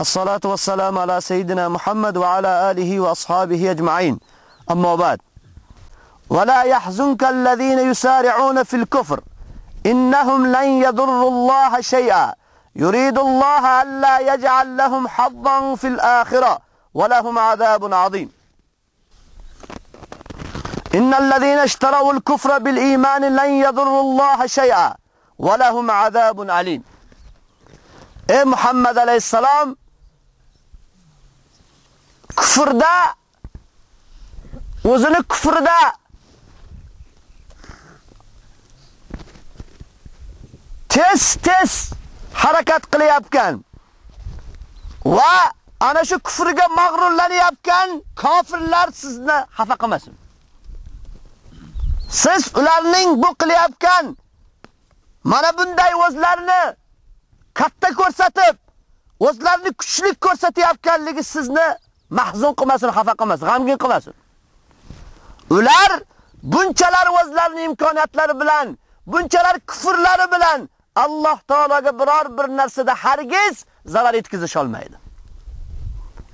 الصلاة والسلام على سيدنا محمد وعلى آله وأصحابه أجمعين. أما بعد. ولا يحزنك الذين يسارعون في الكفر. إنهم لن يضروا الله شيئا. يريد الله ألا يجعل لهم حظا في الآخرة ولهم عذاب عظيم. إن الذين اشتروا الكفر بالإيمان لن يضروا الله شيئا. ولهم عذاب عليم إيه محمد عليه السلام؟ Kufrda o'zini kufrda tez-tez harakat qilyapkan va ana shu kufriga mag'rurlanayotgan kofirlar sizni xafa qilmasin. Siz ularning bu qilyapkan mana bunday o'zlarini katta ko'rsatib, o'zlarini kuchli ko'rsatayotganligi sizni mahzun qilmasin, xafa qilmasin, g'amgin qilmasin. Ular bunchalar o'zlarining imkoniyatlari bilan, bunchalar kufrlari bilan Alloh taolaga biror bir narsada hargiz zarar yetkazish olmaydi.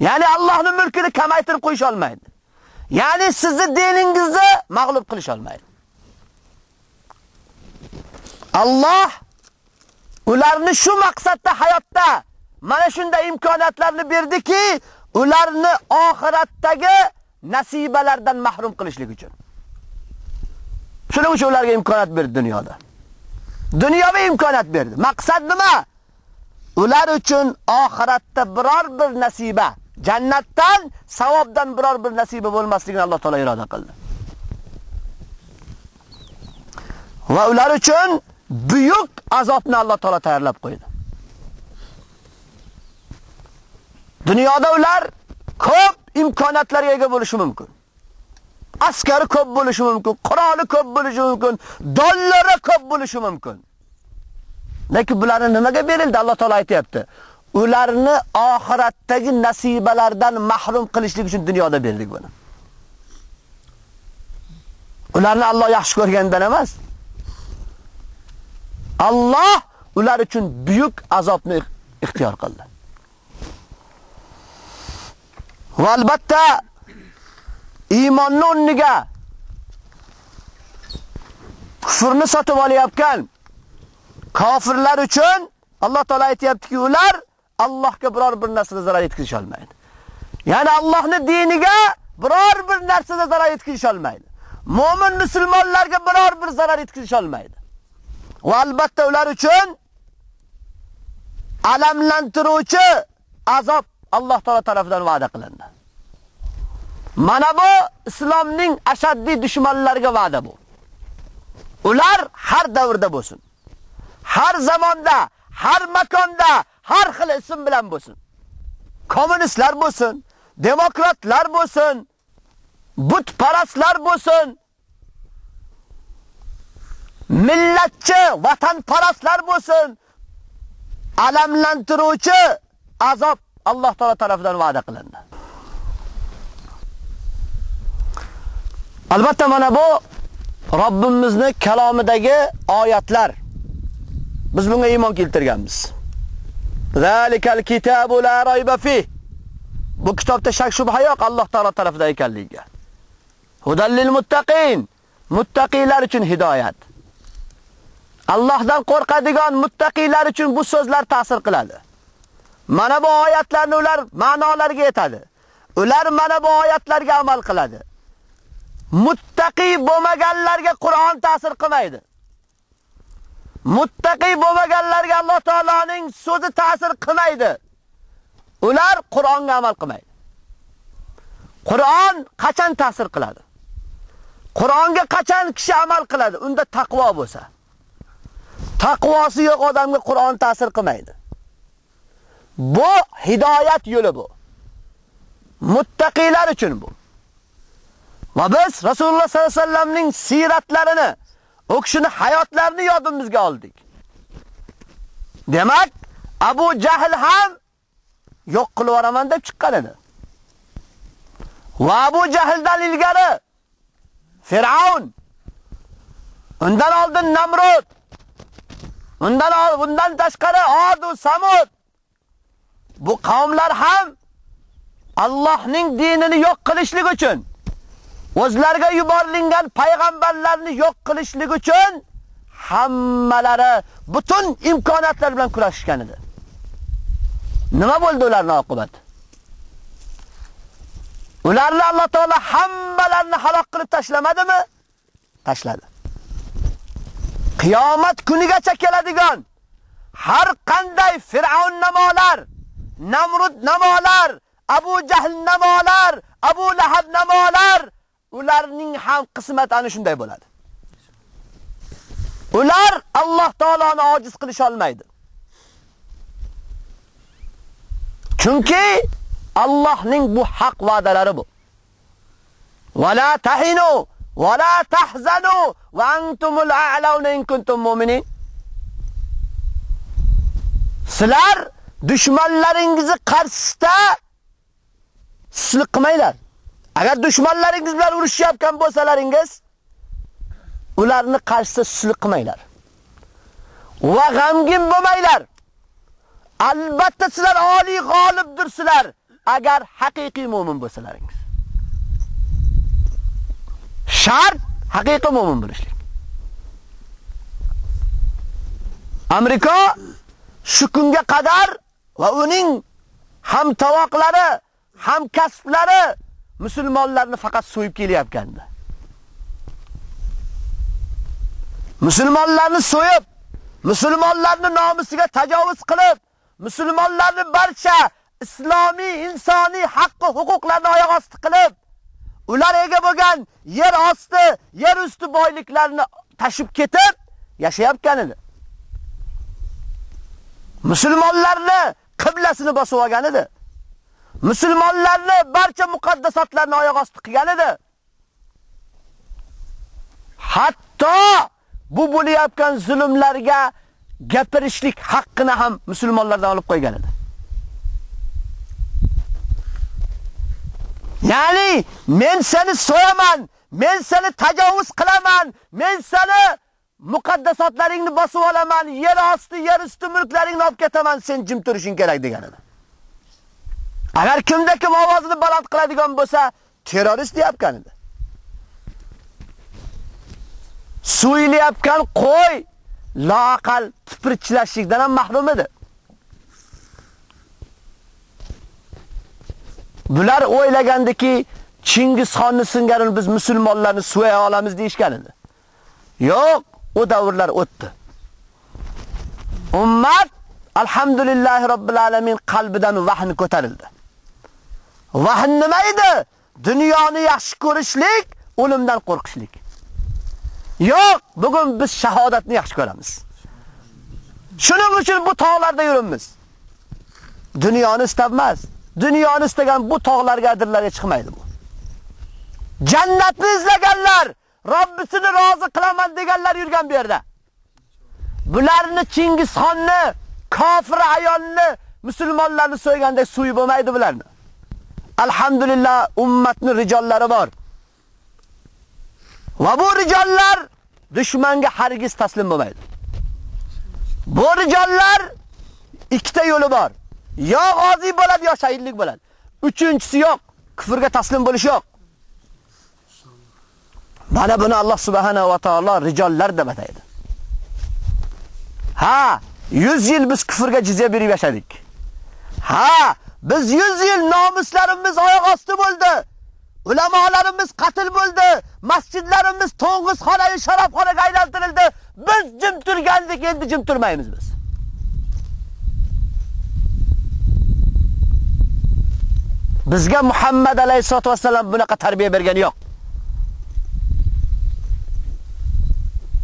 Ya'ni Allohning mulkini kamaytirib qo'yish olmaydi. Ya'ni sizni diningizni mag'lub qilish olmaydi. Alloh ularni shu maqsadda hayotda mana shunday imkoniyatlarni berdiki, ularni oxiratdagi nasibalardan mahrum qilishlik uchun. Shuning uchun ularga imkoniyat berdi dunyoda. Dunyoviy imkoniyat berdi. Maqsad nima? Ular uchun oxiratda biror bir nasiba, jannatdan, savobdan biror bir nasiba bo'lmasligini Alloh taolo iroda qildi. Va ular uchun buyuk azobni Alloh taolo tayyorlab qo'ydi. Dunyoda ular ko'p imkoniyatlarga ega bo'lishi mumkin. Askari ko'p bo'lishi mumkin, quroli ko'p bo'lishi mumkin, dollari ko'p bo'lishi mumkin. Lekin bularni nimaga berildi? Alloh taolo aytayapti. Ularni oxiratdagi nasibalardan mahrum qilishlik uchun dunyoda berdik buni. Ularni Alloh yaxshi ko'rgandan emas. Alloh ular uchun buyuk azobni ixtiyor qildi. Va albatta iymonni o'rniga kufrni sotib olayotgan kofirlar uchun Alloh taolay aytayaptiki, ular Allohga biror bir narsada zarar yetkazish olmaydi. Ya'ni Allohning diniga biror bir narsada zarar yetkazish olmaydi. Mo'min musulmonlarga biror bir zarar yetkazish olmaydi. Va albatta ular uchun alamlantiruvchi azob Alloh taolo tomonidan va'da qilindi. Mana bu islomning ashaddiy dushmanlariga va'da bu. Ular har davrda bo'lsin. Har zamonda, har makonda, har xil ism bilan bo'lsin. Kommunistlar bo'lsin, demokratlar bo'lsin, butparastlar bo'lsin, millatchi, vatanparastlar bo'lsin, alamlantiruvchi azob Alloh taolo tomonidan va'da qilindi. Albatta mana bu Robbimizning kalomidagi oyatlar. Biz bunga iymon keltirganmiz. Zalikal kitabu la rayba fi. Bu kitobda shak shubha yo'q Alloh taolo tomonidan ekanligiga. Hudallil muttaqin. Muttaqilar uchun hidoyat. Allohdan qo'rqadigan muttaqilar uchun bu so'zlar ta'sir qiladi. Mana bu oyatlarni ular ma'nolariga yetadi. Ular mana bu oyatlarga amal qiladi. muttaqi bo'lmaganlarga Qur'on ta'sir qilmaydi. Muttaqi bo'lmaganlarga Alloh taoloning so'zi ta'sir qilmaydi. Ular Qur'onga amal qilmaydi. Qur'on qachon ta'sir qiladi? Qur'onga qachon kishi amal qiladi? Unda taqvo bo'lsa. Taqvosi yo'q odamga Qur'on ta'sir qilmaydi. Bu hidoyat yo'li bu. Muttaqilar uchun bu. Va biz Rasululloh sollallohu alayhi vasallamning siratlarini, u kishining hayotlarini yodimizga oldik. Demak, Abu Jahl ham yo'q qilib yoraman deb chiqqan edi. Va Abu Jahldan ilgari Fir'aun, undan oldin Namrud, undan bundan tashqari Ad va Samud bu qavmlar ham Allohning dinini yo'q qilishlik uchun o'zlariga yuborilgan payg'ambarlarni yo'q qilishlik uchun hammalari butun imkoniyatlar bilan kurashishgan edi. Nima bo'ldi ularning oqibati? Ularni Alloh taolo hammalarini halok qilib tashlamadimi? Tashladi. Qiyomat kunigacha keladigan har qanday fir'avn namolar, Namrud namolar, Abu Jahl namolar, Abu Lahab namolar ularning ham qismati ana shunday bo'ladi. Ular Alloh taoloni ojiz qilisha olmaydi. Chunki Allohning bu haq va'dalari bu. Wala tahinu wala tahzanu wa antumul a'launa in kuntum mu'minin. Sizlar dushmanlaringizni qarshisida sizlik qilmanglar. Agar dushmanlaringiz bilan urushayotgan bo'lsalaringiz, ularni qarshisida sizlik qilmanglar. Va g'amgin bo'lmanglar. Albatta sizlar oliy g'olibdirsizlar agar haqiqiy mu'min bo'lsalaringiz. Shart haqiqiy mu'min bo'lishlik. Amerika shu kunga qadar va uning ham tavoqlari, ham kasblari musulmonlarni faqat so'yib kelyapgandi. Musulmonlarni so'yib, musulmonlarni nomusiga tajovuz qilib, musulmonlarni barcha islomiy, insoniy haqqi, huquqlarni oyoq osti qilib, ular ega bo'lgan yer osti, yer usti boyliklarini tashib ketib yashayotgan edi. Musulmonlarni qiblasini bosib olgan edi. Musulmonlarni barcha muqaddasotlarni oyoq osti qilgan edi. Hatto bu bo'layotgan zulmlarga gapirishlik haqqini ham musulmonlardan olib qo'ygan edi. Ya'ni men seni so'yaman, men seni tajovuz qilaman, men seni muqaddasotlaringni bosib olaman, yer osti, yer usti mulklaringni olib ketaman, sen jim turishing kerak degan edi. Agar kimda kim ovozini baland qiladigan bo'lsa, terrorist deyapkan edi. Suylayotgan qo'y laqal tipirchilashlikdan ham mahrum edi. Bular o'ylagandiki, Chingizxonni singarini biz musulmonlarni suya olamiz deyishgan edi. Yo'q, O davrlar o'tdi. Ummat alhamdulillahi robbil alamin qalbidan vahn ko'tarildi. Vahn nima edi? Dunyoni yaxshi ko'rishlik, o'limdan qo'rqishlik. Yo'q, bugun biz shahodatni yaxshi ko'ramiz. Shuning uchun bu tog'larda yuramiz. Dunyoni istabmas. Dunyoni istagan bu tog'larga adirlarga chiqmaydi bu. Jannatni izlaganlar, Robbisini rozi qilaman deganlar yurgan bu yerda. Bularni Chingizxonni, kofir ayolni, musulmonlarni so'ygandek suyi bo'lmaydi bularni. Alhamdulillah ummatni rijollari bor. Va bu rijollar dushmanga hargiz taslim bo'lmaydi. Bu rijollar ikkita yo'li bor. Yo g'ozi bo'ladi, yo shahidlik bo'ladi. Uchinchisi yo'q. Kufrga taslim bo'lish yo'q. Mana buni Alloh subhanahu va taolo rijollar deb ataydi. Ha, 100 yil biz kufrga jizya berib yashadik. Ha, biz 100 yil nomuslarimiz oyoq osti bo'ldi. ulamolarimiz qatl bo'ldi, masjidlarimiz to'ng'iz xonai sharobxonaga aylantirildi. Biz jim turgandik, endi jim turmaymiz biz. Bizga Muhammad alayhisolatu vasallam bunaqa tarbiya bergani yo'q.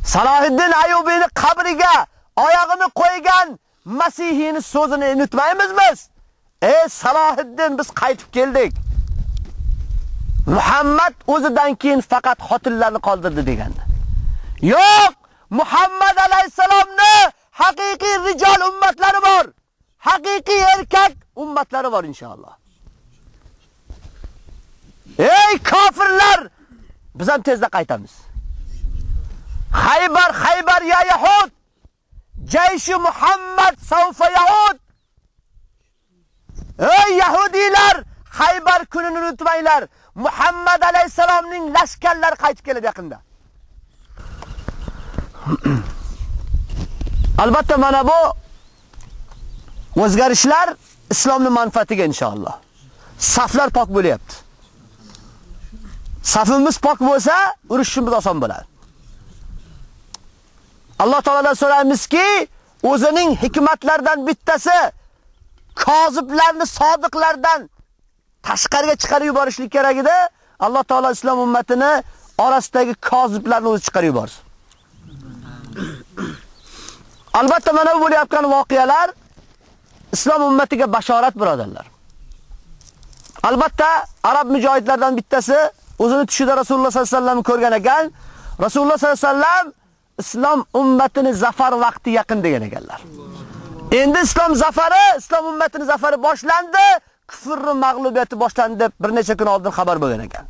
Salohiddin Ayyubiyni qabriga oyog'ini qo'ygan Masihiyni so'zini unutmaymiz biz. Ey Salohiddin biz qaytib keldik. Muhammad o'zidan keyin faqat xotinlarni qoldirdi deganda. Yo'q, Muhammad alayhisalomni haqiqiy rijol ummatlari bor. Haqiqiy erkak ummatlari bor inshaalloh. Ey kofirlar! Biz ham tezda qaytamiz. Xaybar, Xaybar ya Yahud! Jayshi Muhammad savfa Yahud! Ey Yahudiylar, Haybar kunini unutmanglar. Muhammad alayhisalomning lashkarlari qaytib keladi yaqinda. Albatta mana bu o'zgarishlar islomning manfaatiga inshaalloh. Saflar pok bo'lyapti. Safimiz pok bo'lsa, urushimiz oson bo'ladi. Alloh taoladan so'raymizki, o'zining hikmatlaridan bittasi koziblarni sodiqlardan tashqariga chiqarib yuborishlik kerak edi. Alloh taolo islom ummatini orasidagi koziblarni o'zi chiqarib yuborsin. Albatta mana bu bo'layotgan voqealar islom ummatiga bashorat birodarlar. Albatta arab mujohidlardan bittasi o'zini tushida Rasululloh sollallohu alayhi vasallamni ko'rgan ekan. Rasululloh sollallohu alayhi vasallam islom ummatini zafar vaqti yaqin degan ekanlar. Endi islom zafari, islom ummatining zafari boshlandi, kufrning mag'lubiyati boshlandi deb bir necha kun oldin xabar bo'lgan ekan.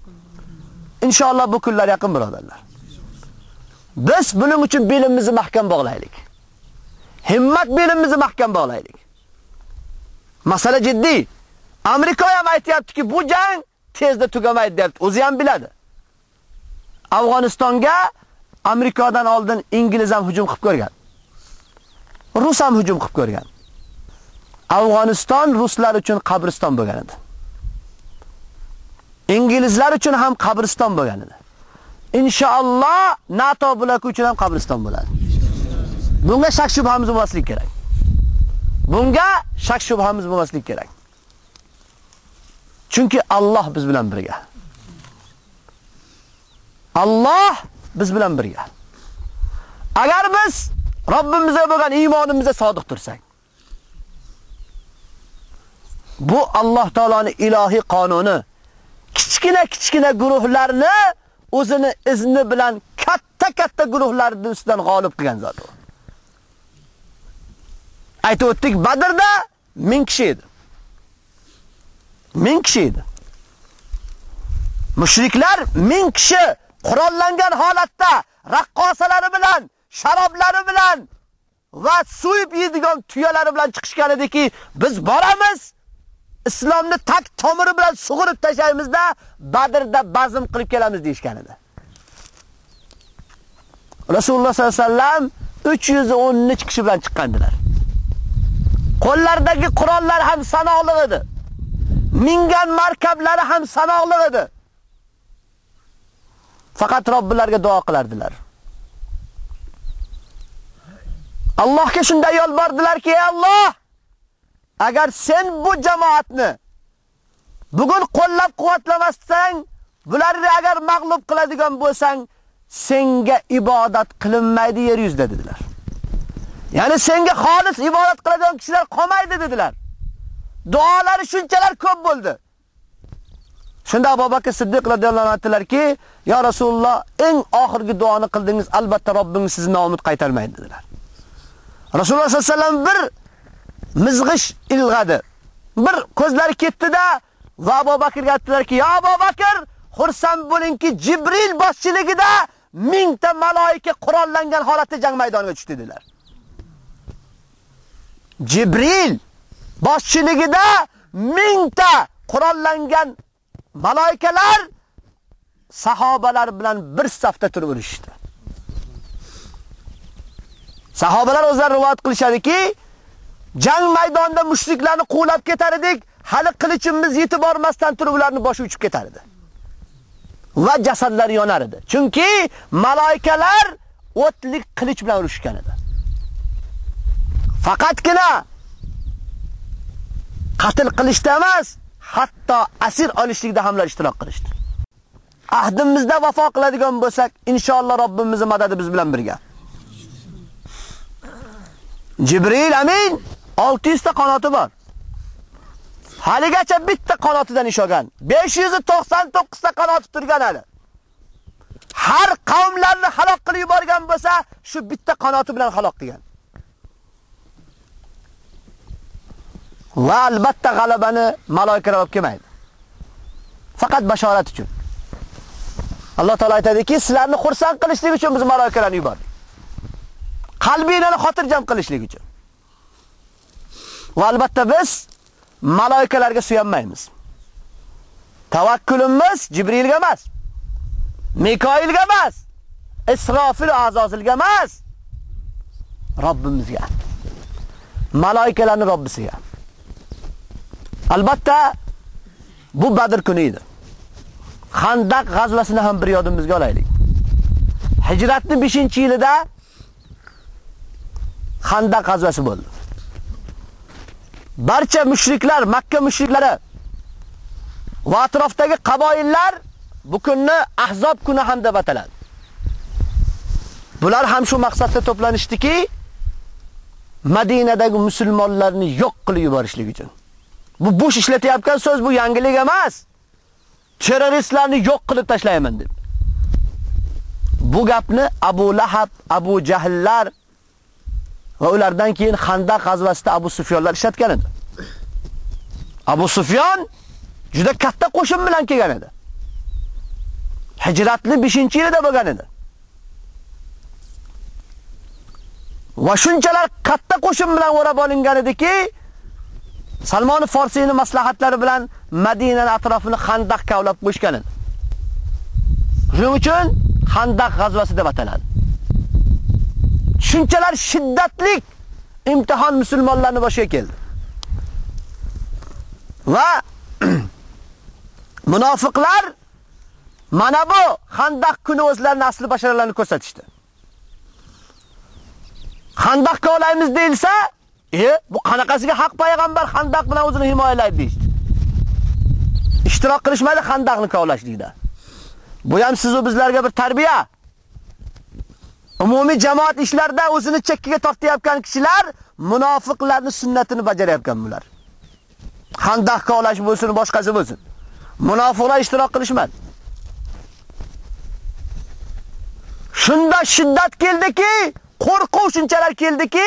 Inshaalloh bu kunlar yaqin birodarlar. Biz buning uchun belimizni mahkam bog'laylik. Himmat belimizni mahkam bog'laylik. Masala jiddiy. Amerika ham aytayaptiki, bu jang tezda tugamaydi deb o'zi ham biladi. Afg'onistonga Amerikadan oldin Ingliz ham hujum qilib ko'rgan. Rus ham hujum qilib ko'rgan. Afg'oniston ruslar uchun qabriston bo'lgan edi. Inglizlar uchun ham qabriston bo'lgan edi. Inshaalloh NATO bloki uchun ham qabriston bo'ladi. Bunga shak shubhamiz bo'lmaslik kerak. Bunga shak shubhamiz bo'lmaslik kerak. Chunki Alloh biz bilan birga. Alloh biz bilan birga. Agar biz Robbimizga bo'lgan iymonimizga sodiq tursak, bu Alloh taoloning ilohiy qonuni kichkina-kichkina guruhlarni o'zini izni bilan katta-katta guruhlarni ustidan g'olib qilgan zot. Aytib o'tdik, Badrda 1000 kishi edi. 1000 kishi edi. Mushriklar 1000 kishi qurollangan holatda raqqosalari bilan, sharoblari bilan va suyib yeydigan tuyalari bilan chiqishgan ediki, biz boramiz, islomni tak tomiri bilan sug'urib tashlaymizda Badrda bazm qilib kelamiz deyshgan edi. Rasululloh sollallohu alayhi vasallam 313 kishi bilan chiqqandilar. Qo'llaridagi qurollar ham sanoqli edi. Mingan markablari ham sanoqli edi. Faqat Robbilariga duo qilardilar. Allohga shunday yolbordilarki, ey Alloh, agar sen bu jamoatni bugun qo'llab-quvvatlamasang, bularni agar mag'lub qiladigan bo'lsang, senga ibodat qilinmaydi yer yuzida dedilar. Ya'ni senga xolis ibodat qiladigan kishilar qolmaydi dedilar. Duolari shunchalar ko'p bo'ldi. Shunda Abu Bakr Siddiq radhiyallohu anhu aytdilarki, "Ya Rasululloh, eng oxirgi duoni qildingiz, albatta Robbingiz sizni nomid qaytarmaydi" dedilar. Rasululloh sollallohu alayhi vasallam bir mizg'ish ilg'adi. Bir ko'zlari ketdi-da, va Abu Bakrga aytdilarki, "Ya Abu Bakr, xursand bo'lingki, Jibril boshchiligida mingta maloika qurollangan holatda jang maydoniga tushdi" dedilar. Jibril boshchiligida mingta qurollangan Malaikalar sahobalar bilan bir safda turib urishdi. Sahobalar o'zlari rivoyat qilishadiki, jang maydonida mushriklarni quvlab ketar edik, hali qilichimiz yetib bormasdan turib ularni boshi uchib ketar edi. va jasadlar yonar edi. Chunki malaikalar o'tlik qilich bilan urushgan edi. Faqatgina qatl qilishda emas, hatto asir olishlikda hamlar ishtirok qilishdi. Ahdimizda vafo qiladigan bo'lsak, inshaalloh Robbimizning madadi biz bilan birga. Jibril amin 600 ta qanoti bor. Haligacha bitta qanotidan ish olgan. 599 ta qanoti turgan hali. Har qavmlarni halok qilib yuborgan bo'lsa, shu bitta qanoti bilan halok qilgan. Va albatta g'alabani malaikalar olib kelmaydi. Faqat bashorat uchun. Alloh taolay aytadiki, sizlarni xursand qilishlik uchun biz malaikalarni yubordik. Qalbinglarni xotirjam qilishlik uchun. Va albatta biz malaikalarga suyanmaymiz. Tavakkulimiz Jibrilga emas. Mikoilga emas. Isrofil azozilga emas. Robbimizga. Malaikalarning Robbisiga. Albatta bu Badr kuni edi. Xandaq g'azvasini ham bir yodimizga olaylik. Hijratning 5-yilida Xandaq g'azvasi bo'ldi. Barcha mushriklar, Makka mushriklari va atrofdagi qaboillar bu kunni Ahzob kuni ham deb ataladi. Bular ham shu maqsadda to'planishdiki, Madinadagi musulmonlarni yo'q qilib yuborishlik uchun. Bu bo'sh ishlatayotgan so'z bu yangilik emas. Terroristlarni yo'q qilib tashlayman deb. Bu gapni Abu Lahab, Abu Jahllar va ulardan keyin Xandaq g'azvasida Abu Sufyonlar ishlatgan edi. Abu Sufyon juda katta qo'shin bilan kelgan edi. Hijratni 5-yilida bo'lgan edi. Va shunchalar katta qo'shin bilan o'rab olingan ediki, Salmon Forsiyning maslahatlari bilan Madina atrofini Xandaq kavlab qo'yishgan. Shuning uchun Xandaq g'azvasi deb ataladi. Shunchalar shiddatlik imtihon musulmonlarning boshiga keldi. Va munofiqlar mana bu Xandaq kuni o'zlarining asli basharalarini ko'rsatishdi. Xandaqqa olaymiz deilsa, e bu qanaqasiga haq payg'ambar Xandaq bilan o'zini himoyalaydi deydi. Ishtirok qilishmadi Xandaqni kovlashlikda. Bu ham siz va bizlarga bir tarbiya. Umumiy jamoat ishlarida o'zini chekkiga tortayotgan kishilar munofiqlarning sunnatini bajarayotgan bular. Xandaq kovlash bo'lsin, boshqasi bo'lsin. Munofiqlar ishtirok qilishmadi. Shunda shiddat keldiki, qo'rquv shunchalar keldiki,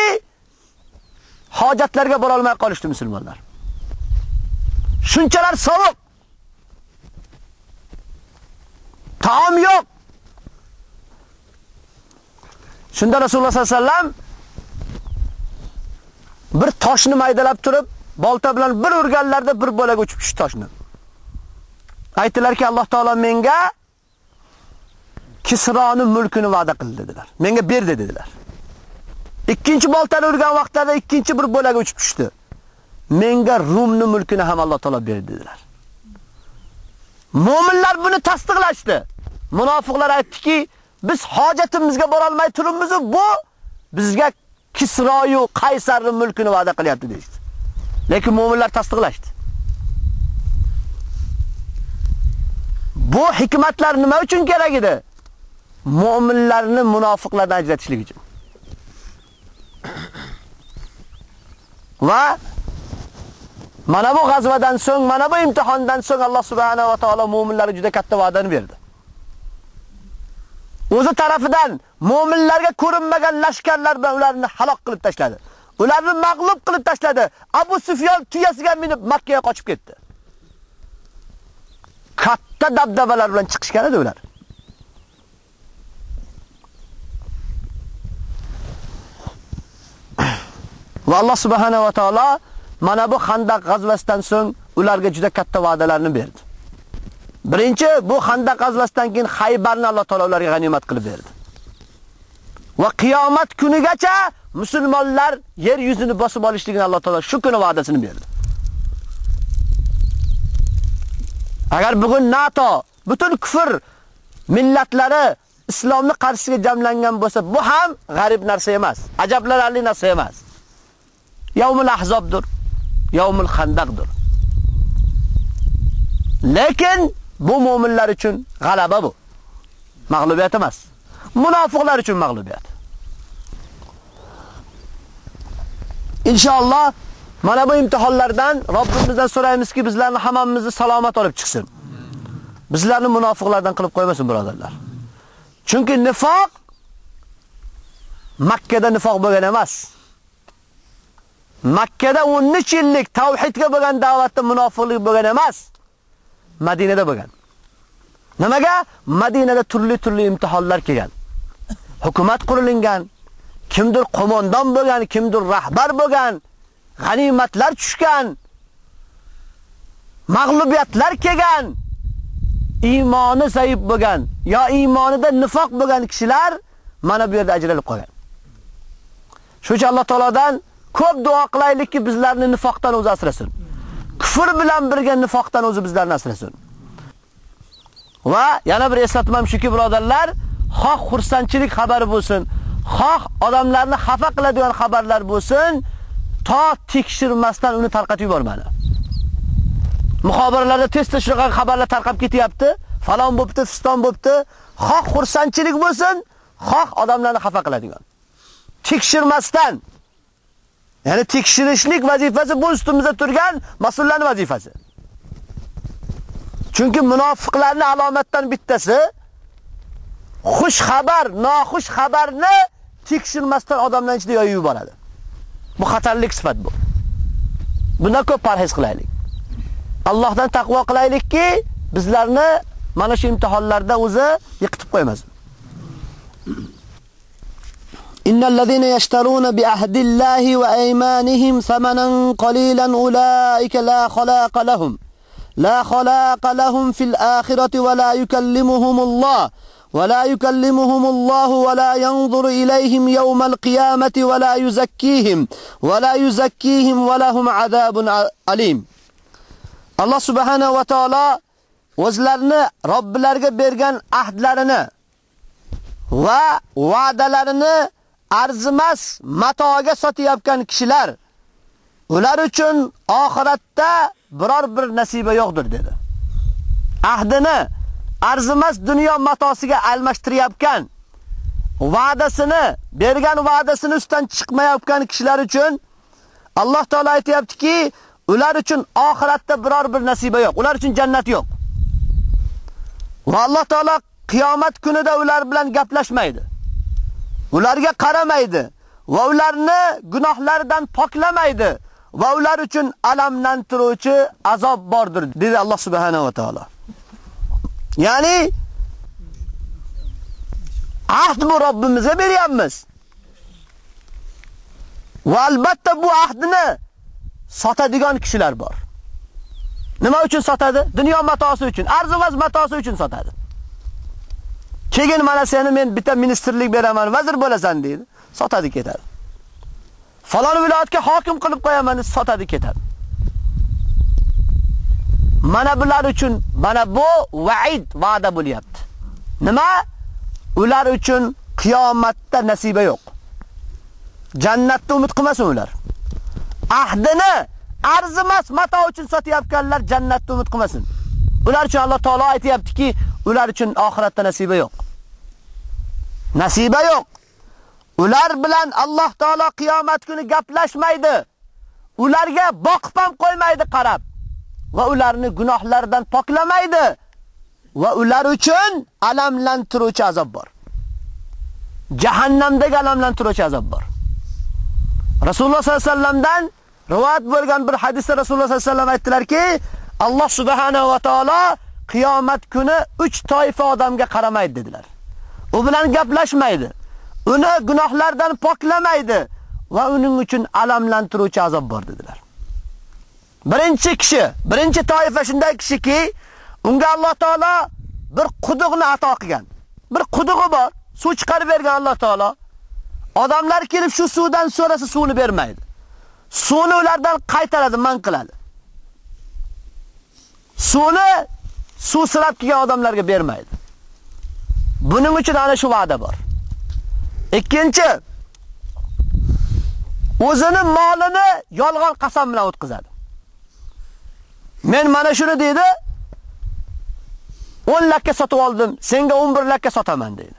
hojatlarga bora olmay qolishdi musulmonlar. Shunchalar sovuq. Taom yo'q. Shunda Rasululloh sollallohu alayhi vasallam bir toshni maydalab turib, bolta bilan bir urganlarda bir bo'laga uchib tushdi toshni. Aytdilarki, Alloh taolo menga Kisroning mulkini va'da qildi dedilar. Menga berdi dedilar. Ikkinchi boltani urgan vaqtlarda ikkinchi bir bo'laga uchib tushdi. Menga Rumning mulkini ham Alloh taolob berdi dedilar. Mu'minlar buni tasdiqlashdi. Munofiqlar aytdiki, biz hojatimizga bora olmay turibmiz, bu bizga Kisroyu Qaysarning mulkini va'da qilyapti deydi. Lekin mu'minlar tasdiqlashdi. Bu hikmatlar nima uchun kerak edi? Mu'minlarni munofiqlardan ajratishlik uchun. Va mana bu g'azvadan so'ng, mana bu imtihondan so'ng Alloh subhanahu va taolo mu'minlarga juda katta va'dani berdi. O'zi tarafidan mu'minlarga ko'rinmagan lashkarlar bilan ularni halok qilib tashladi. Ularni mag'lub qilib tashladi. Abu Sufyon tuyasiga minib Makka ga qochib ketdi. Katta dabdabalar bilan chiqishgan edi ular. Va Alloh subhanahu va taolo mana bu Xandaq g'azvasidan so'ng ularga juda katta va'dalarni berdi. Birinchi bu Xandaq g'azvasidan keyin Xaybarni Alloh taolo ularga g'animat qilib berdi. Va qiyomat kunigacha musulmonlar yer yuzini bosib olishligini Alloh taolo shu kuni va'dasini berdi. Agar bugun NATO butun kufr millatlari islomni qarshisiga jamlangan bo'lsa, bu ham g'arib narsa emas, ajablanarli narsa emas. Yawmul Ahzobdir, Yawmul Xandaqdir. Lekin bu mu'minlar uchun g'alaba bu. Mag'lubiyat emas. Munofiqlar uchun mag'lubiyat. Inshaalloh mana bu imtihonlardan Robbimizdan so'raymizki, bizlarni hammamizni salomat olib chiqsin. Bizlarni munofiqlardan qilib qo'ymasin, birodarlar. Chunki nifoq Makka da nifoq bo'lgan emas. Makkada 13 yillik tavhidga bo'lgan da'vatda munofiqlik bo'lgan emas. Madinada bo'lgan. Nimaga? Madinada turli-turli imtihonlar kelgan. Hukumat qurilingan, kimdir qo'mondon bo'lgan, kimdir rahbar bo'lgan, g'animatlar tushgan, mag'lubiyatlar kelgan, iymoni zaif bo'lgan, yo iymonida nifoq bo'lgan kishilar mana bu yerda ajralib qolgan. Shuning Alloh taolodan ko'p duo qilaylikki, bizlarni nifoqdan o'zi asrasin. Kufr bilan birga nifoqdan o'zi bizlarni asrasin. Va yana bir eslatmam shuki, birodarlar, xoh xursandchilik xabari bo'lsin, xoh odamlarni xafa qiladigan xabarlar bo'lsin, to tekshirmasdan uni tarqatib yubormadi. Muxobaralarda tez-tez shunaqa xabarlar tarqab ketyapti. Falon bo'pti, fiston bo'pti. Xoh xursandchilik bo'lsin, xoh odamlarni xafa qiladigan. Tekshirmasdan Ya'ni tekshirishlik vazifasi bu ustimizda turgan mas'ullarning vazifasi. Chunki munofiqlarning alomatdan bittasi xush xabar, noxush xabarni tekshirmasdan odamlar ichida yoyib yuboradi. Bu xatarli sifat bu. Bundan ko'p parhez qilaylik. Allohdan taqvo qilaylikki, bizlarni mana shu imtihonlarda o'zi yiqitib qo'ymasin. إن الذين يشترون بعهد الله وأيمانهم ثمنا قليلا أولئك لا خلاق لهم لا خلاق لهم في الآخرة ولا يكلمهم الله ولا يكلمهم الله ولا ينظر إليهم يوم القيامة ولا يزكيهم ولا يزكيهم ولهم عذاب أليم. الله سبحانه وتعالى o'zlarini robbilariga bergan لنا ووعد لنا arzimas matoga sotayotgan kishilar ular uchun oxiratda biror bir nasiba yo'qdir dedi. Ahdini arzimas dunyo matosiga almashtirayotgan va'dasini, bergan va'dasini ustidan chiqmayotgan kishilar uchun Alloh taolo aytayaptiki, ular uchun oxiratda biror bir nasiba yo'q. Ular uchun jannat yo'q. Va Alloh taolo qiyomat kunida ular bilan gaplashmaydi. Ularga qaramaydi va ularni gunohlaridan poklamaydi va ular uchun alamlantiruvchi azob bordir, dedi Alloh subhanahu va taolo. Ya'ni ahd bu Robbimizga beryapmiz. Va albatta bu ahdni sotadigan kishilar bor. Nima uchun sotadi? Dunyo matosi uchun, arzimas matosi uchun sotadi. Keyin mana seni men bitta ministerlik beraman, vazir bo'lasan deydi. Sotadi ketadi. Falon viloyatga hokim qilib qo'yaman, sotadi ketadi. Mana bular uchun mana bu va'id va'da bo'lyapti. Nima? Ular uchun qiyomatda nasiba yo'q. Jannatda umid qilmasin ular. Ahdini arzimas mato uchun sotayotganlar jannatda umid qilmasin. Ular uchun Alloh taolo aytayaptiki, ular uchun oxiratda nasiba yo'q. Nasiba yo'q. Ular bilan Alloh taolo qiyomat kuni gaplashmaydi. Ularga boqib ham qo'ymaydi qarab. Va ularni gunohlaridan poklamaydi. Va ular uchun alamlantiruvchi azob bor. Jahannamdagi alamlantiruvchi azob bor. Rasululloh sollallohu alayhi vasallamdan rivoyat bo'lgan bir hadisda Rasululloh sollallohu alayhi vasallam aytdilarki, Alloh subhanahu va taolo qiyomat kuni 3 toifa odamga qaramaydi dedilar. U bilan gaplashmaydi. Uni gunohlardan poklamaydi va uning uchun alamlantiruvchi azob bor dedilar. Birinchi kishi, birinchi toifa shunday kishiki, unga Alloh taolo bir quduqni ato qilgan. Bir qudug'i bor, suv chiqarib bergan Alloh taolo. Odamlar kelib shu suvdan so'rasa suvni bermaydi. Suvni ulardan qaytaradi, man qiladi. Suvni suv sirab kelgan odamlarga bermaydi. Buning uchun ana shu va'da bor. Ikkinchi o'zini molini yolg'on qasam bilan o'tkazadi. Men mana shuni dedi, 10 lakka sotib oldim, senga 11 lakka sotaman dedi.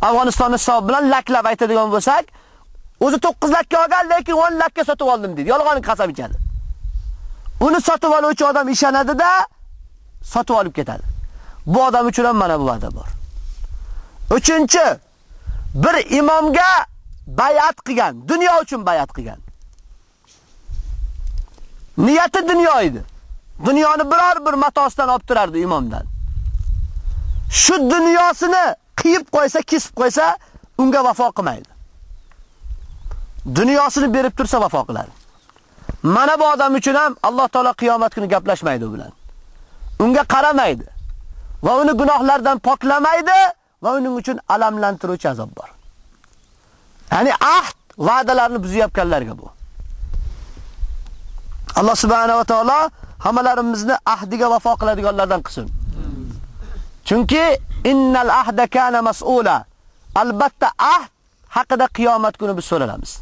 Afg'oniston hisob bilan laklab aytadigan bo'lsak, o'zi 9 lakka olgan, lekin 10 lakka sotib oldim dedi. Yolg'on qasam ichadi. Uni sotib oluvchi odam ishonadi-da, sotib olib ketadi. Bu odam uchun ham mana bu va'da bor. Uchinchi, bir imomga bay'at qilgan, dunyo uchun bay'at qilgan. Niyati dunyo edi. Dunyoni biror bir matosidan olib turardi imomdan. Shu dunyosini qiyib qo'ysa, kesib qo'ysa, unga vafo qilmaydi. Dunyosini berib tursa vafo qiladi. Mana bu odam uchun ham Alloh taolo qiyomat kuni gaplashmaydi u bilan. Unga qaramaydi va uni gunohlardan poklamaydi va uning uchun alamlantiruvchi azob bor. Ya'ni ahd va'dalarni buzyapganlarga bu. Alloh subhanahu va taolo hammalarimizni ahdiga vafo qiladiganlardan qilsin. Chunki innal ahda kana mas'ula. Albatta ahd haqida qiyomat kuni biz so'ralamiz.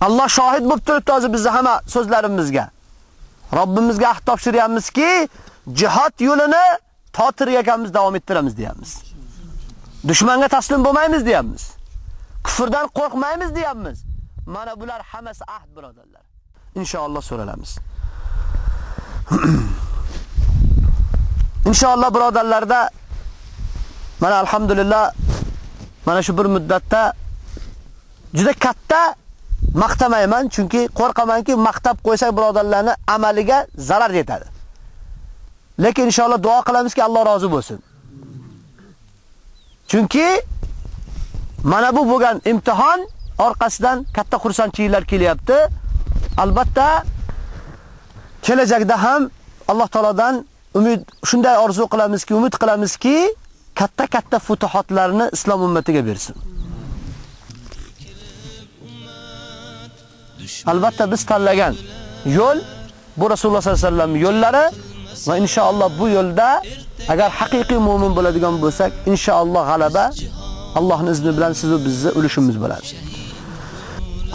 Alloh shohid bo'lib turibdi hozir bizni hamma so'zlarimizga. Robbimizga ahd topshiryapmizki, jihad yo'lini totirgakanmiz davom ettiramiz deyapmiz. Dushmanga taslim bo'lmaymiz deyapmiz. Kufrdan qo'rqmaymiz deyapmiz. Mana bular hammasi ahd birodarlar. Inshaalloh so'ralamiz. Inshaalloh birodarlarda mana alhamdulillah mana shu bir muddatda juda katta maqtamayman, chunki qo'rqamanki maqtab qo'ysak birodarlarni amaliga zarar yetadi. Lekin inshaalloh duo qilamizki Alloh rozi bo'lsin. Chunki mana bu bo'lgan imtihon orqasidan katta xursandchiliklar kelyapti. Albatta kelajakda ham Alloh taolodan umid shunday orzu qilamizki, umid qilamizki, katta-katta futuhotlarni islom ummatiga bersin. Albatta biz tanlagan yo'l bu Rasululloh sollallohu alayhi vasallam yo'llari va inshaalloh bu yo'lda agar haqiqiy mu'min bo'ladigan bo'lsak, inshaalloh g'alaba Allohning izni bilan siz va bizni ulushimiz bo'ladi.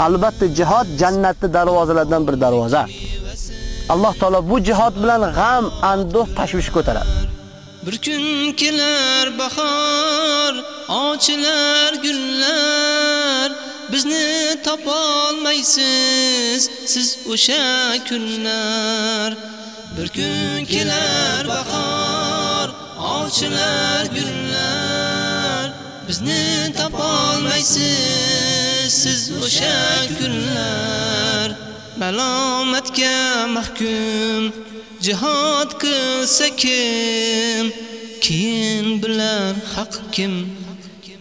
Albatta jihad jannatning darvozalaridan bir darvoza. Alloh taolo bu jihad bilan g'am, anduh, tashvish ko'taradi. Bir kun kelar bahor, ochilar gullar, bizni topolmaysiz siz o'sha kunlar. Bir kun kelar bahor, ovchilar gullar, bizni topolmaysiz siz o'sha kunlar. Malomatga mahkum jihad qilsa kim keyin bilan haq kim